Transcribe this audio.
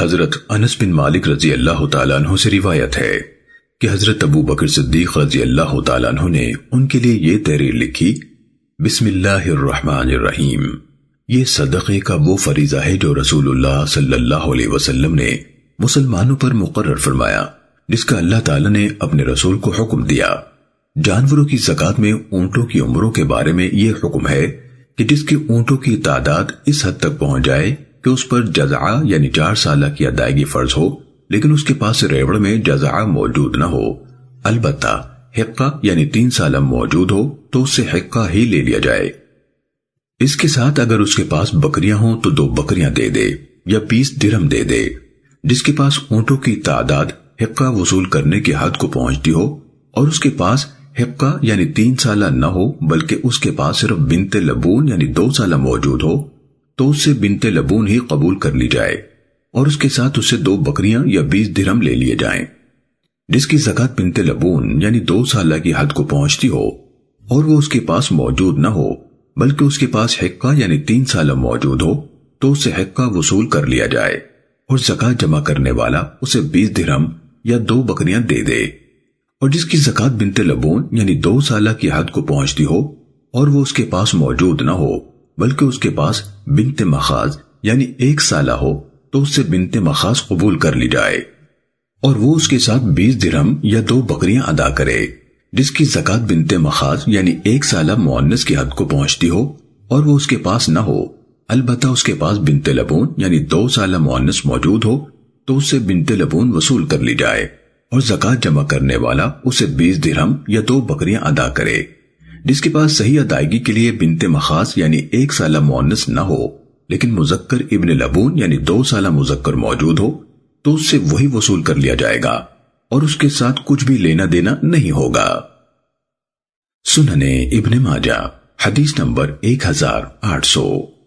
حضرت انس بن مالک رضی اللہ تعالیٰ عنہ سے روایت ہے کہ حضرت ابو بکر صدیق رضی اللہ تعالیٰ عنہ نے ان کے لیے یہ تحریر لکھی، بسم اللہ الرحمن الرحیم۔ یہ صدقے کا وہ فریضہ ہے جو رسول اللہ صلی اللہ علیہ وسلم نے مسلمانوں پر مقرر فرمایا، جس کا اللہ تعالیٰ نے اپنے رسول کو حکم دیا۔ جانوروں کی زکاة میں اونٹوں کی عمروں کے بارے میں یہ حکم ہے کہ جس کی اونٹوں کی تعداد اس حد تک پہنچ جائے کہ اس پر جزعہ یعنی چار سالہ کی ادائیگی فرض ہو، لیکن اس کے پاس ریوڑ میں جزعہ موجود نہ ہو۔ البتہ حقہ یعنی تین سالہ موجود ہو تو اس سے حقہ ہی لے لیا جائے۔ اس کے ساتھ اگر اس کے پاس بکریاں ہوں تو دو بکریاں دے دے یا بیس درم دے دے۔ جس کے پاس اونٹوں کی تعداد حقہ وصول کرنے کی حد کو پہنچتی ہو اور اس کے پاس حقہ یعنی تین سالہ نہ ہو، بلکہ اس کے پاس صرف بنت لبون یعنی دو سالہ موجود ہو تو اس سے بنت لبون ہی قبول کر لی جائے اور اس کے ساتھ اس سے دو بکریاں یا بیس درم لے لیے جائیں۔ جس کی زکات بنت لبون یعنی دو سالہ کی حد کو پہنچتی ہو اور وہ اس کے پاس موجود نہ ہو، بلکہ اس کے پاس حقہ یعنی تین سالہ موجود ہو، تو اس سے حقہ وصول کر لیا جائے اور زکات جمع کرنے والا اسے بیس درم یا دو بکریاں دے دے۔ اور جس کی زکات بنت لبون یعنی دو سالہ کی حد کو پہنچتی ہو اور وہ اس کے پاس موجود نہ ہو بلکہ اس کے پاس بنت مخاز یعنی ایک سالہ ہو تو اس سے بنت مخاز قبول کر لی جائے۔ اور وہ اس کے ساتھ بیس درہم یا دو بکریاں ادا کرے، جس کی زکات بنت مخاز یعنی ایک سالہ مونس کی حد کو پہنچتی ہو اور وہ اس کے پاس نہ ہو۔ البتہ اس کے پاس بنت لبون یعنی دو سالہ مونس موجود ہو تو اس سے بنت لبون وصول کر لی جائے اور زکات جمع کرنے والا اسے بیس درہم یا دو بکریاں ادا کرے۔ جس کے پاس صحیح ادائیگی کے لیے بنت مخاص یعنی ایک سالہ مونس نہ ہو، لیکن مذکر ابن لبون یعنی دو سالہ مذکر موجود ہو، تو اس سے وہی وصول کر لیا جائے گا اور اس کے ساتھ کچھ بھی لینا دینا نہیں ہوگا۔ سننے ابن ماجہ، حدیث نمبر ایک ہزار آٹھ سو۔